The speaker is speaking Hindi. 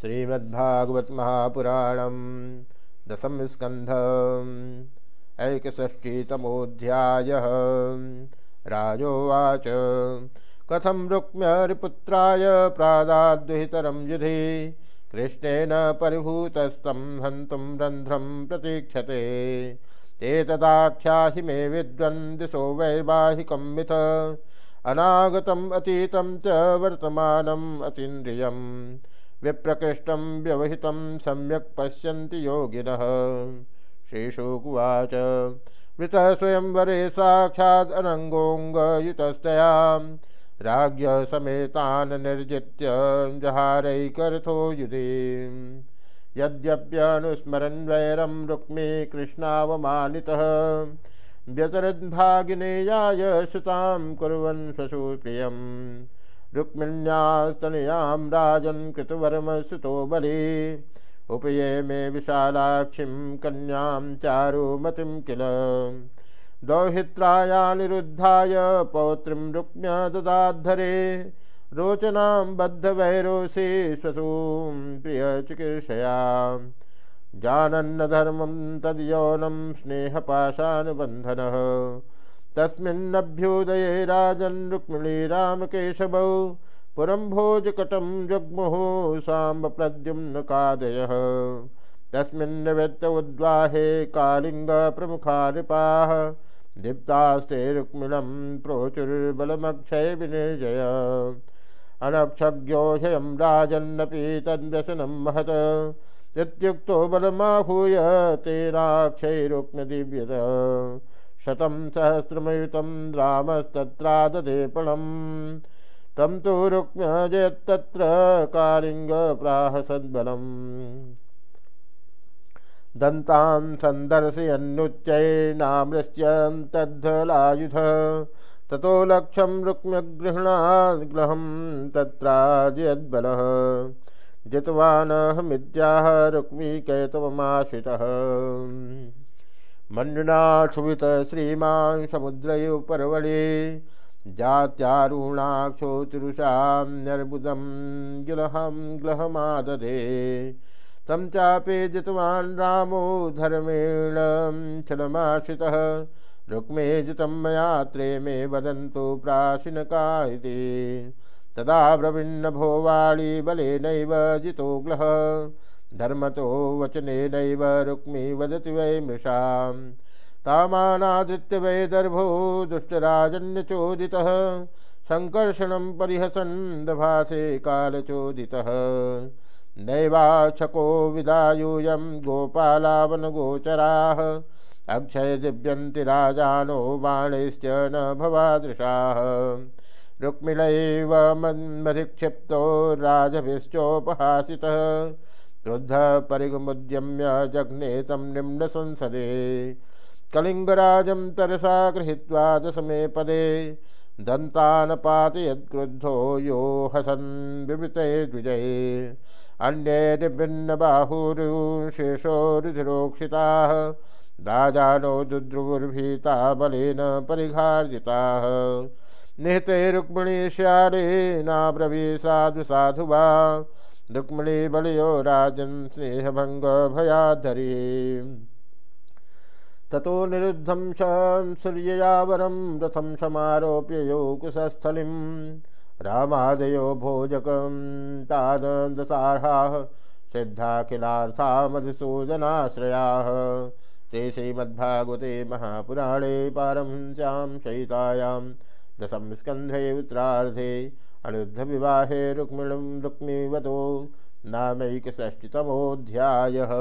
श्रीमद्भागवत महापुराण दशम स्कंध ऐकष्टीतमोध्याय राजोवाच। कथम रुक्म्यरिपुत्राय प्रादाद्वितरं युधि कृष्णेन परिभूतस्तं हन्तुं रंध्रम प्रतीक्षते। ते तदाख्याहि मे विद्वन् दिशो वैवाहिकं मिथ। अनागतम् अतीतं च वर्तमानम् अतीन्द्रियम्। विप्रकृष्टं व्यवहित सम्यक् पश्यन्ति योगिनः। श्रीशुकुवाच वृतः स्वयंवरे साक्षादनङ्गोऽङ्गयुतस्तया राज्ञ समेतान् निर्जित्य जहारैकर्थो युधि यद्यप्यनुस्मरन् वैरं रुक्मी कृष्णावमानितः व्यतरद्भागिनेयाय सुतां कुर्वन् स्वसुप्रियम्। रुक्मिण्यास्तनयां राजन् कृतवर्मसुतो बली। उपये मे विशालाक्षिं कन्यां चारुमतिं किल। दौहित्राया निरुद्धाय पौत्रीं रुक्म्य ददाद्धरे। रोचनां बद्धवैरोषि स्वसूं प्रियचिकीर्षया जानन्न धर्मं तद्यौनं स्नेहपाशानुबन्धनः। तस्मिन्नभ्युदये राजन् रुक्मिणी रामकेशवौ। पुरं भोजकटं जग्मुः साम्बप्रद्युम्नकादयः तस्मिन्नवृत्त उद्वाहे कालिङ्गप्रमुखा नृपाः दीप्तास्ते रुक्मिणं प्रोचुर्बलमक्षय विनिर्जय। अनक्षज्ञोषयं राजन्नपि तद्व्यसनं महत्। इत्युक्तो बलमाहूय तेनाक्षैरुक्म्यदिव्यत शतं सहस्रमयुतं रामस्तत्राददेपणम्। तं तु रुक्म्यजयत्तत्र कालिङ्गप्राह सद्बलम् दन्तान् सन्दर्शयन्नुच्चैनामृश्यन्तद्धलायुध ततो लक्ष्यं रुक्म्यगृह्णाद्ग्रहं तत्राजयद्बलः। जितवानहमिद्याह रुक्मीकैतवमाश्रितः मण्डनाक्षुभित श्रीमान् समुद्रयोपर्वणे जात्यारुणाक्षोतिरुषां नर्बुदं गिलहं ग्लहमादधे। चापे जितवान् रामो धर्मेण छलमाश्रितः। रुक्मे जितं मया त्रे मे वदन्तु प्राशिनका इति। तदा ब्रविन्न भोवाळी बलेनैव जितो ग्लः धर्मतो वचनेनैव रुक्मी वदति वै मृषां तामानादृत्य वै दर्भो दुष्टराजन्यचोदितः। सङ्कर्षणं परिहसन् दभासे कालचोदितः। नैवाक्षको विदायूयं गोपालावनगोचराः। अक्षय दिव्यन्ति राजानो बाणैश्च न भवादृशाः। रुक्मिणैव मधिक्षिप्तो राजभिश्चोपहासितः। क्रुद्ध परिगमुद्यम्य जघ्ने तं निम्नसंसदे कलिङ्गराजं तरसा गृहीत्वा दशमे पदे। दन्तानपातयद्क्रुद्धो यो हसन् विवृते द्विजये। अन्ये निभिन्नबाहुरुशेषो रुधिरोक्षिताः राजानो दुद्रुवुर्भीता बलेन परिघार्जिताः। निहते रुक्मिणीश्याले नाब्रवी साधु साधु वा रुक्मिणी बलियो राजन् स्नेहभङ्ग भयाधरी। ततो निरुद्धं शं सूर्ययावरं रथं समारोप्य यो कुशस्थलिं रामादयो भोजकं तादन्दसार्हाः सिद्धाखिलार्था मधुसूदनाश्रयाः ते श्रीमद्भागवते महापुराणे पारंस्यां शयितायां दशम स्कंधे उत्तरार्धे अनिरुद्धविवाहे रुक्मिणम रुक्मिवतो नामैकषष्टितमोऽध्यायः।